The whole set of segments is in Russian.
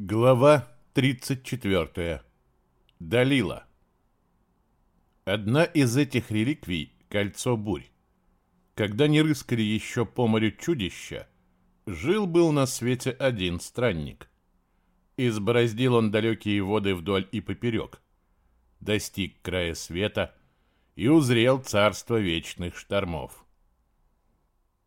Глава 34. Далила. Одна из этих реликвий — кольцо бурь. Когда не рыскали еще по морю чудища, жил-был на свете один странник. Избороздил он далекие воды вдоль и поперек, достиг края света и узрел царство вечных штормов.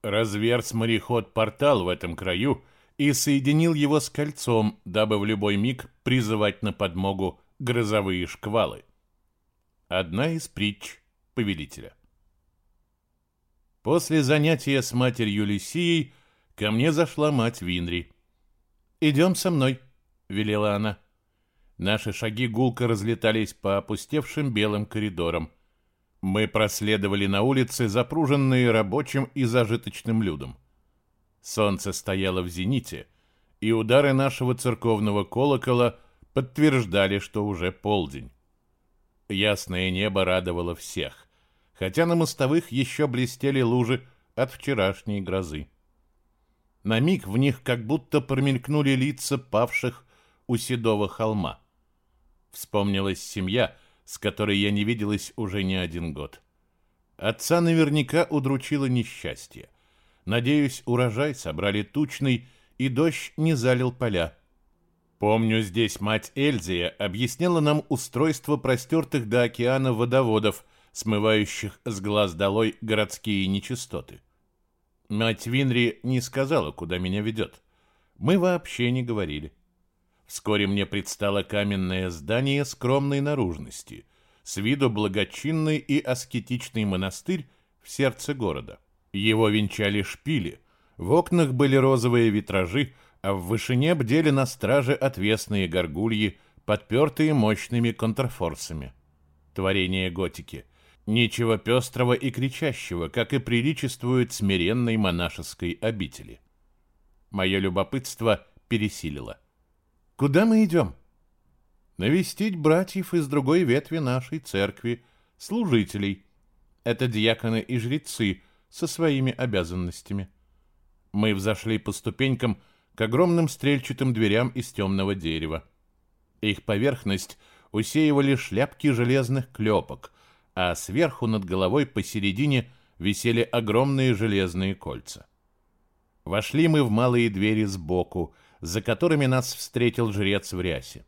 Разверз мореход портал в этом краю — и соединил его с кольцом, дабы в любой миг призывать на подмогу грозовые шквалы. Одна из притч повелителя. После занятия с матерью Люсией ко мне зашла мать Винри. «Идем со мной», — велела она. Наши шаги гулко разлетались по опустевшим белым коридорам. Мы проследовали на улицы, запруженные рабочим и зажиточным людом. Солнце стояло в зените, и удары нашего церковного колокола подтверждали, что уже полдень. Ясное небо радовало всех, хотя на мостовых еще блестели лужи от вчерашней грозы. На миг в них как будто промелькнули лица павших у седого холма. Вспомнилась семья, с которой я не виделась уже не один год. Отца наверняка удручило несчастье — Надеюсь, урожай собрали тучный, и дождь не залил поля. Помню, здесь мать Эльзия объясняла нам устройство простертых до океана водоводов, смывающих с глаз долой городские нечистоты. Мать Винри не сказала, куда меня ведет. Мы вообще не говорили. Вскоре мне предстало каменное здание скромной наружности, с виду благочинный и аскетичный монастырь в сердце города. Его венчали шпили, в окнах были розовые витражи, а в вышине бдели на страже отвесные горгульи, подпертые мощными контрфорсами. Творение готики. Ничего пестрого и кричащего, как и приличествует смиренной монашеской обители. Мое любопытство пересилило. «Куда мы идем?» «Навестить братьев из другой ветви нашей церкви, служителей. Это диаконы и жрецы, со своими обязанностями. Мы взошли по ступенькам к огромным стрельчатым дверям из темного дерева. Их поверхность усеивали шляпки железных клепок, а сверху над головой посередине висели огромные железные кольца. Вошли мы в малые двери сбоку, за которыми нас встретил жрец в рясе.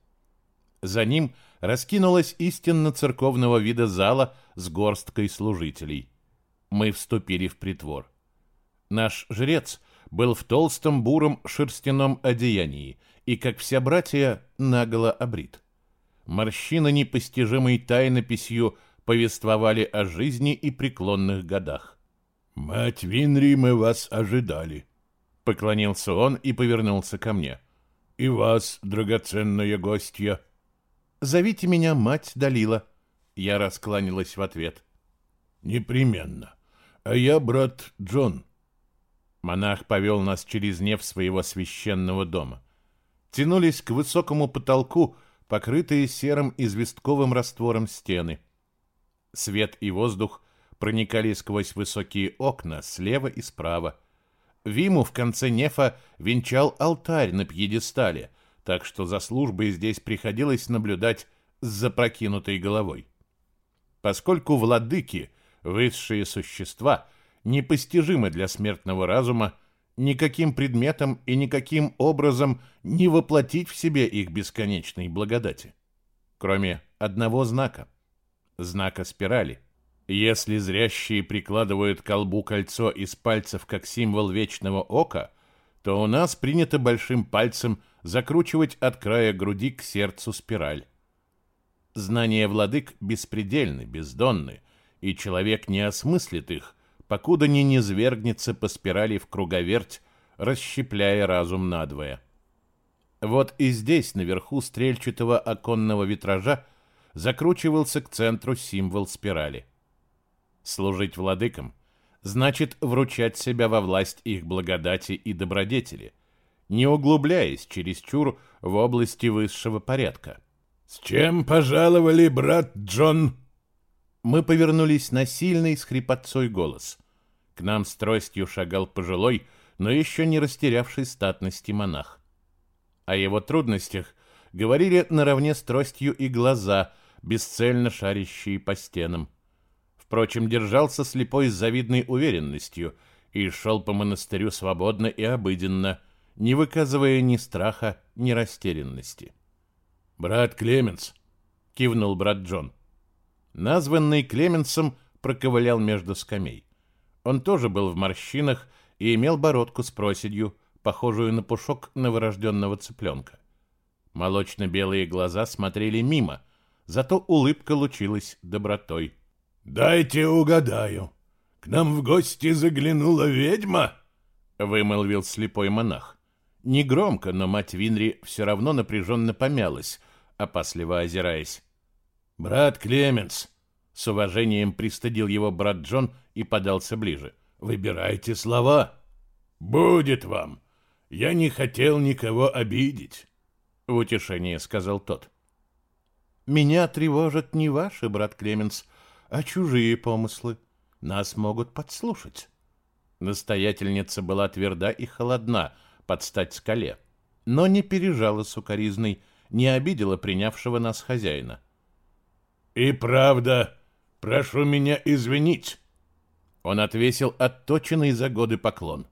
За ним раскинулась истинно церковного вида зала с горсткой служителей мы вступили в притвор. Наш жрец был в толстом буром шерстяном одеянии и, как вся братья, наголо обрит. Морщины непостижимой тайнописью повествовали о жизни и преклонных годах. «Мать Винри, мы вас ожидали», — поклонился он и повернулся ко мне. «И вас, драгоценная гостья». «Зовите меня мать Далила», — я раскланялась в ответ. «Непременно а я брат Джон». Монах повел нас через неф своего священного дома. Тянулись к высокому потолку, покрытые серым известковым раствором стены. Свет и воздух проникали сквозь высокие окна слева и справа. Виму в конце нефа венчал алтарь на пьедестале, так что за службой здесь приходилось наблюдать с запрокинутой головой. Поскольку владыки — высшие существа, непостижимы для смертного разума, никаким предметом и никаким образом не воплотить в себе их бесконечной благодати. Кроме одного знака. Знака спирали. Если зрящие прикладывают к колбу кольцо из пальцев как символ вечного ока, то у нас принято большим пальцем закручивать от края груди к сердцу спираль. Знания владык беспредельны, бездонны, и человек не осмыслит их, покуда не низвергнется по спирали в круговерть, расщепляя разум надвое. Вот и здесь, наверху стрельчатого оконного витража, закручивался к центру символ спирали. Служить владыкам значит вручать себя во власть их благодати и добродетели, не углубляясь чересчур в области высшего порядка. «С чем пожаловали, брат Джон?» Мы повернулись на сильный с хрипотцой голос. К нам с тростью шагал пожилой, но еще не растерявший статности монах. О его трудностях говорили наравне с тростью и глаза, бесцельно шарящие по стенам. Впрочем, держался слепой с завидной уверенностью и шел по монастырю свободно и обыденно, не выказывая ни страха, ни растерянности. «Брат Клеменс», — кивнул брат Джон. Названный Клеменсом проковылял между скамей. Он тоже был в морщинах и имел бородку с проседью, похожую на пушок новорожденного цыпленка. Молочно-белые глаза смотрели мимо, зато улыбка лучилась добротой. «Дайте угадаю. К нам в гости заглянула ведьма?» — вымолвил слепой монах. Негромко, но мать Винри все равно напряженно помялась, опасливо озираясь. «Брат Клеменс!» — с уважением пристыдил его брат Джон и подался ближе. «Выбирайте слова. Будет вам. Я не хотел никого обидеть», — в утешение сказал тот. «Меня тревожат не ваши, брат Клеменс, а чужие помыслы. Нас могут подслушать». Настоятельница была тверда и холодна, под стать скале, но не пережала сукоризной, не обидела принявшего нас хозяина. «И правда, прошу меня извинить». Он отвесил отточенный за годы поклон.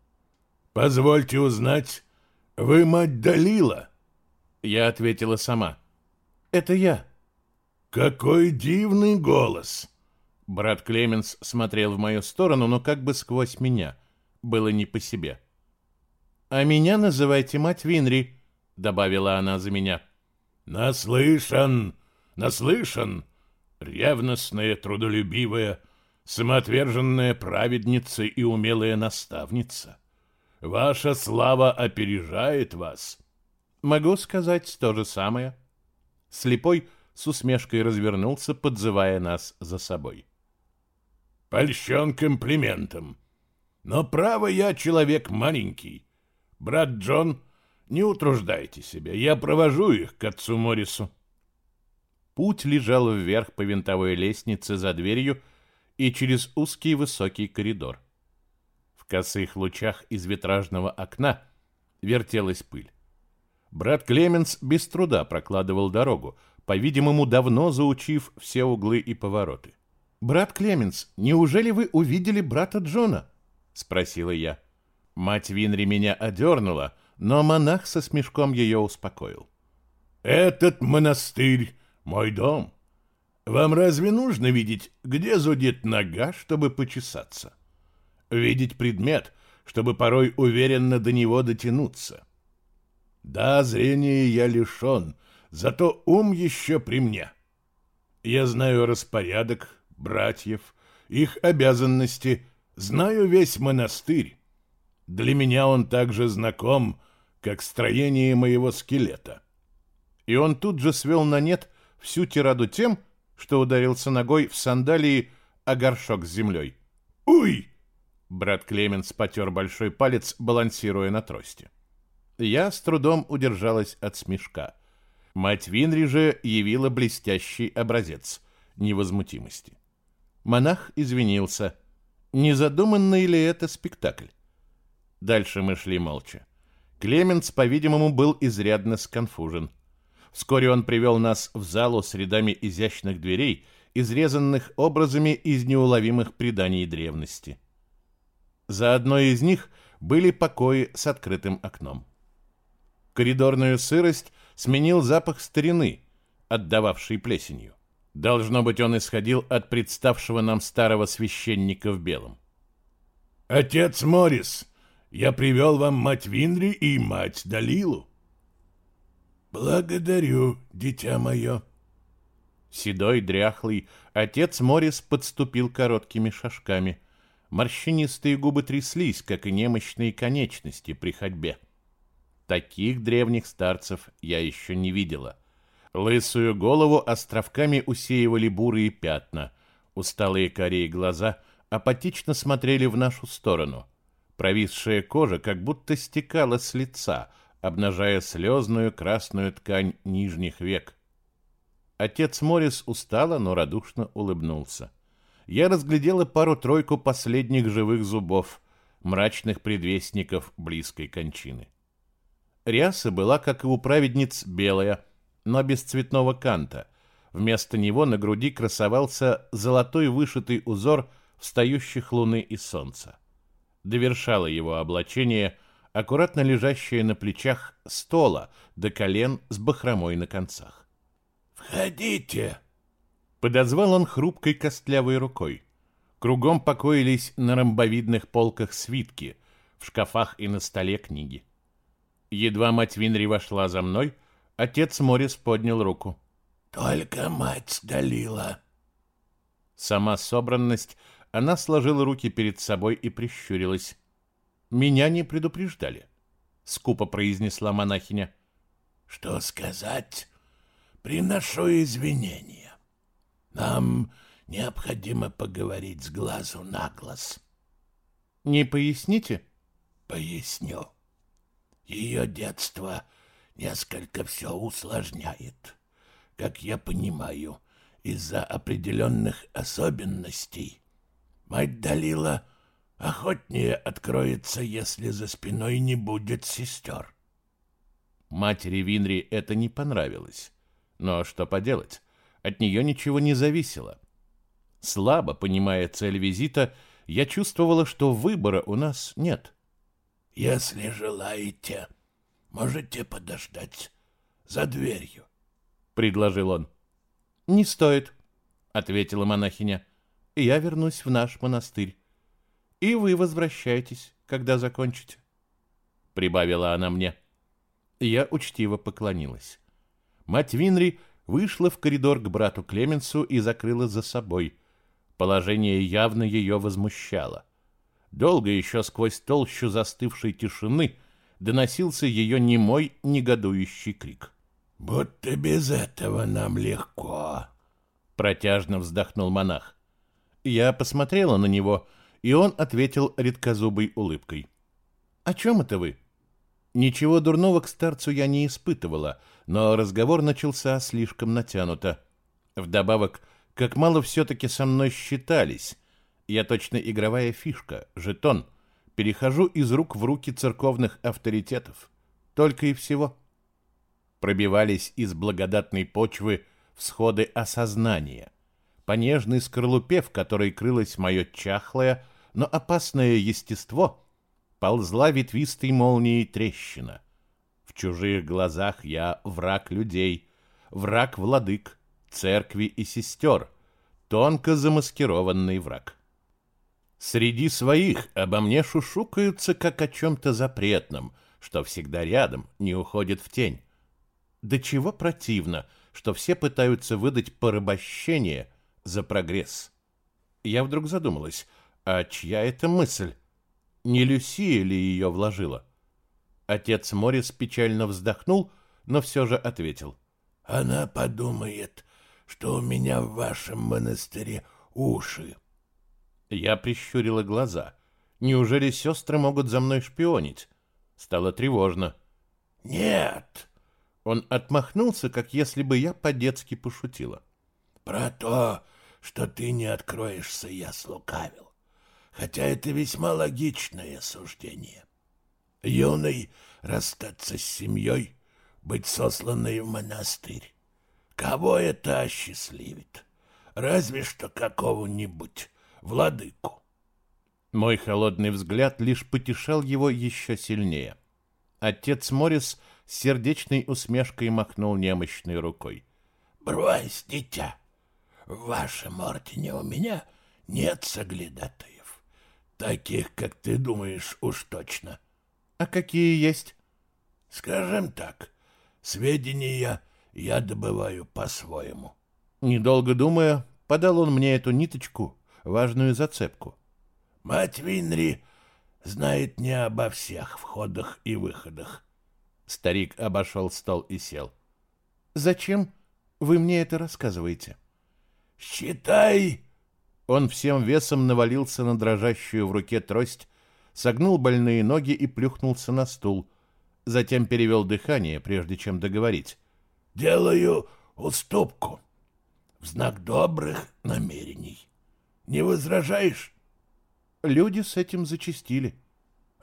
«Позвольте узнать, вы мать Далила?» Я ответила сама. «Это я». «Какой дивный голос!» Брат Клеменс смотрел в мою сторону, но как бы сквозь меня. Было не по себе. «А меня называйте мать Винри», — добавила она за меня. «Наслышан, наслышан!» Ревностная, трудолюбивая, самоотверженная праведница и умелая наставница. Ваша слава опережает вас. Могу сказать то же самое. Слепой с усмешкой развернулся, подзывая нас за собой. Польщен комплиментом. Но право я человек маленький. Брат Джон, не утруждайте себя, я провожу их к отцу Морису. Путь лежал вверх по винтовой лестнице за дверью и через узкий высокий коридор. В косых лучах из витражного окна вертелась пыль. Брат Клеменс без труда прокладывал дорогу, по-видимому, давно заучив все углы и повороты. «Брат Клеменс, неужели вы увидели брата Джона?» — спросила я. Мать Винри меня одернула, но монах со смешком ее успокоил. «Этот монастырь мой дом. Вам разве нужно видеть, где зудит нога, чтобы почесаться? Видеть предмет, чтобы порой уверенно до него дотянуться. Да, зрения я лишен, зато ум еще при мне. Я знаю распорядок братьев, их обязанности, знаю весь монастырь. Для меня он также знаком, как строение моего скелета. И он тут же свел на нет всю тираду тем, что ударился ногой в сандалии о горшок с землей. «Уй!» Брат Клеменс потер большой палец, балансируя на трости. Я с трудом удержалась от смешка. Мать Винри же явила блестящий образец невозмутимости. Монах извинился. Не задуманный ли это спектакль? Дальше мы шли молча. Клеменс, по-видимому, был изрядно сконфужен. Вскоре он привел нас в залу с рядами изящных дверей, изрезанных образами из неуловимых преданий древности. За одной из них были покои с открытым окном. Коридорную сырость сменил запах старины, отдававший плесенью. Должно быть, он исходил от представшего нам старого священника в белом. «Отец Морис, я привел вам мать Винри и мать Далилу», «Благодарю, дитя мое». Седой, дряхлый, отец Морис подступил короткими шажками. Морщинистые губы тряслись, как и немощные конечности при ходьбе. Таких древних старцев я еще не видела. Лысую голову островками усеивали бурые пятна. Усталые корей глаза апатично смотрели в нашу сторону. Провисшая кожа как будто стекала с лица — обнажая слезную красную ткань нижних век. Отец Морис устало, но радушно улыбнулся. Я разглядела пару-тройку последних живых зубов, мрачных предвестников близкой кончины. Ряса была, как и у праведниц, белая, но без цветного канта. Вместо него на груди красовался золотой вышитый узор встающих луны и солнца. Довершало его облачение аккуратно лежащее на плечах стола до колен с бахромой на концах. «Входите!» Подозвал он хрупкой костлявой рукой. Кругом покоились на ромбовидных полках свитки, в шкафах и на столе книги. Едва мать Винри вошла за мной, отец Морис поднял руку. «Только мать Далила». Сама собранность, она сложила руки перед собой и прищурилась. «Меня не предупреждали», — скупо произнесла монахиня. «Что сказать? Приношу извинения. Нам необходимо поговорить с глазу на глаз». «Не поясните?» «Поясню. Ее детство несколько все усложняет. Как я понимаю, из-за определенных особенностей мать Далила охотнее откроется, если за спиной не будет сестер. Матери Винри это не понравилось. Но что поделать, от нее ничего не зависело. Слабо понимая цель визита, я чувствовала, что выбора у нас нет. «Если желаете, можете подождать за дверью», — предложил он. «Не стоит», — ответила монахиня. «Я вернусь в наш монастырь. И вы возвращайтесь, когда закончите. Прибавила она мне. Я учтиво поклонилась. Мать Винри вышла в коридор к брату Клеменсу и закрыла за собой. Положение явно ее возмущало. Долго еще сквозь толщу застывшей тишины доносился ее немой негодующий крик. «Будто без этого нам легко», — протяжно вздохнул монах. Я посмотрела на него — и он ответил редкозубой улыбкой. «О чем это вы?» Ничего дурного к старцу я не испытывала, но разговор начался слишком натянуто. Вдобавок, как мало все-таки со мной считались. Я точно игровая фишка, жетон. Перехожу из рук в руки церковных авторитетов. Только и всего. Пробивались из благодатной почвы всходы осознания. По нежной скорлупе, в которой крылось мое чахлое, но опасное естество ползла ветвистой молнией трещина. В чужих глазах я враг людей, враг владык, церкви и сестер, тонко замаскированный враг. Среди своих обо мне шушукаются, как о чем-то запретном, что всегда рядом, не уходит в тень. До чего противно, что все пытаются выдать порабощение за прогресс. Я вдруг задумалась — а чья это мысль? Не Люсия ли ее вложила? Отец Морис печально вздохнул, но все же ответил. Она подумает, что у меня в вашем монастыре уши. Я прищурила глаза. Неужели сестры могут за мной шпионить? Стало тревожно. Нет. Он отмахнулся, как если бы я по-детски пошутила. Про то, что ты не откроешься, я слукавил хотя это весьма логичное суждение. Юный расстаться с семьей, быть сосланной в монастырь. Кого это осчастливит? Разве что какого-нибудь владыку. Мой холодный взгляд лишь потешал его еще сильнее. Отец Морис с сердечной усмешкой махнул немощной рукой. «Брось, дитя, в вашем ордене у меня нет соглядатая. Таких, как ты думаешь, уж точно. А какие есть? Скажем так, сведения я добываю по-своему. Недолго думая, подал он мне эту ниточку, важную зацепку. Мать Винри знает не обо всех входах и выходах. Старик обошел стол и сел. Зачем вы мне это рассказываете? Считай, он всем весом навалился на дрожащую в руке трость, согнул больные ноги и плюхнулся на стул. Затем перевел дыхание, прежде чем договорить. «Делаю уступку в знак добрых намерений. Не возражаешь?» Люди с этим зачистили.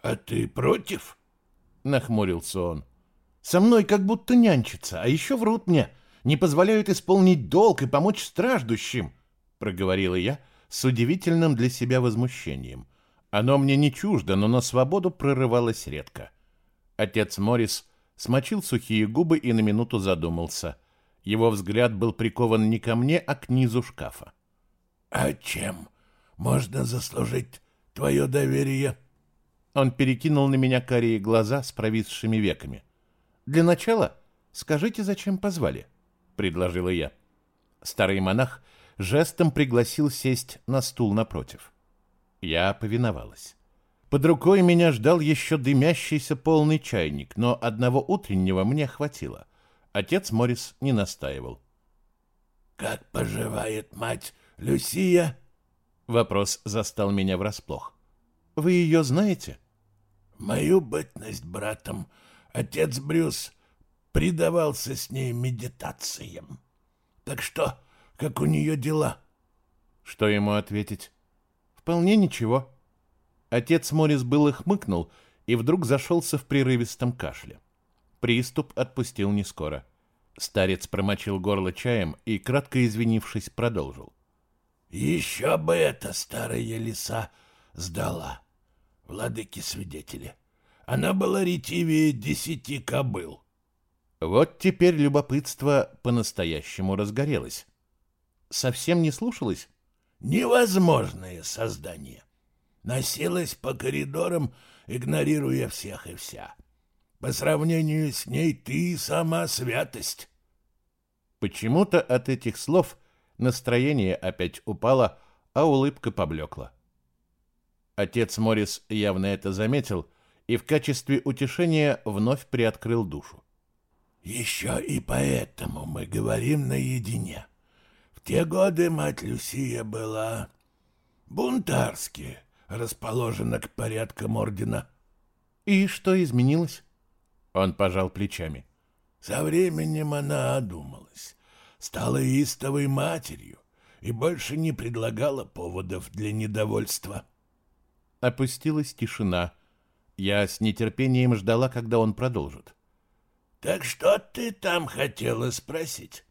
«А ты против?» — нахмурился он. Со мной как будто нянчатся, а еще врут мне, не позволяют исполнить долг и помочь страждущим, проговорила я с удивительным для себя возмущением. Оно мне не чуждо, но на свободу прорывалось редко. Отец Морис смочил сухие губы и на минуту задумался. Его взгляд был прикован не ко мне, а к низу шкафа. «А чем можно заслужить твое доверие?» Он перекинул на меня карие глаза с провисшими веками. «Для начала скажите, зачем позвали?» — предложила я. Старый монах жестом пригласил сесть на стул напротив. Я повиновалась. Под рукой меня ждал еще дымящийся полный чайник, но одного утреннего мне хватило. Отец Морис не настаивал. «Как поживает мать Люсия?» Вопрос застал меня врасплох. «Вы ее знаете?» «Мою бытность братом отец Брюс предавался с ней медитациям. Так что, как у нее дела?» Что ему ответить? «Вполне ничего». Отец Морис было хмыкнул и вдруг зашелся в прерывистом кашле. Приступ отпустил не скоро. Старец промочил горло чаем и, кратко извинившись, продолжил. «Еще бы эта старая лиса сдала, владыки-свидетели. Она была ретивее десяти кобыл». Вот теперь любопытство по-настоящему разгорелось. Совсем не слушалось? Невозможное создание носилась по коридорам, игнорируя всех и вся. По сравнению с ней ты сама святость. Почему-то от этих слов настроение опять упало, а улыбка поблекла. Отец Морис явно это заметил и в качестве утешения вновь приоткрыл душу. «Еще и поэтому мы говорим наедине. В те годы мать Люсия была бунтарски расположена к порядкам ордена. И что изменилось? Он пожал плечами. Со временем она одумалась, стала истовой матерью и больше не предлагала поводов для недовольства. Опустилась тишина. Я с нетерпением ждала, когда он продолжит. «Так что ты там хотела спросить?»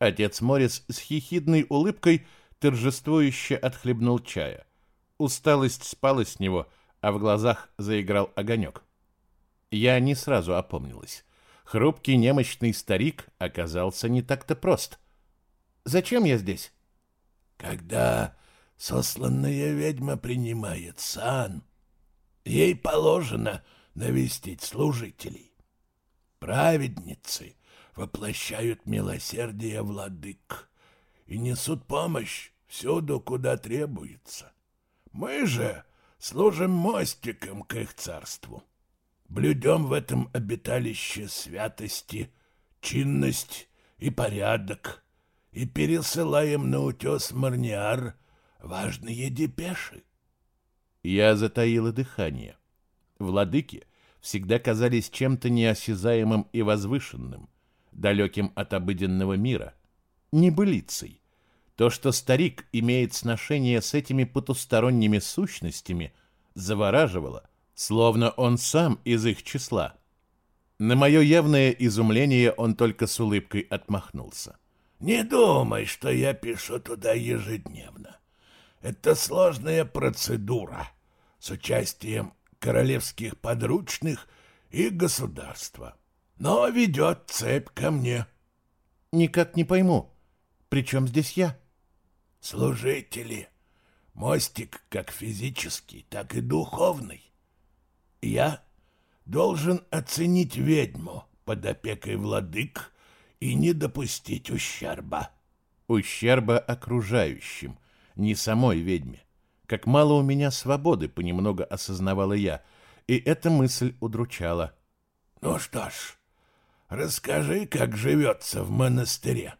Отец Морис с хихидной улыбкой торжествующе отхлебнул чая. Усталость спала с него, а в глазах заиграл огонек. Я не сразу опомнилась. Хрупкий немощный старик оказался не так-то прост. «Зачем я здесь?» «Когда сосланная ведьма принимает сан, ей положено навестить служителей. Праведницы воплощают милосердие владык и несут помощь всюду, куда требуется. Мы же служим мостиком к их царству. Блюдем в этом обиталище святости, чинность и порядок, и пересылаем на утес Марниар важные депеши. Я затаила дыхание. Владыки всегда казались чем-то неосязаемым и возвышенным, далеким от обыденного мира, небылицей. То, что старик имеет сношение с этими потусторонними сущностями, завораживало, словно он сам из их числа. На мое явное изумление он только с улыбкой отмахнулся. «Не думай, что я пишу туда ежедневно. Это сложная процедура с участием королевских подручных и государства. Но ведет цепь ко мне». «Никак не пойму. Причем здесь я?» служители. Мостик как физический, так и духовный. Я должен оценить ведьму под опекой владык и не допустить ущерба. Ущерба окружающим, не самой ведьме. Как мало у меня свободы, понемногу осознавала я, и эта мысль удручала. Ну что ж, расскажи, как живется в монастыре.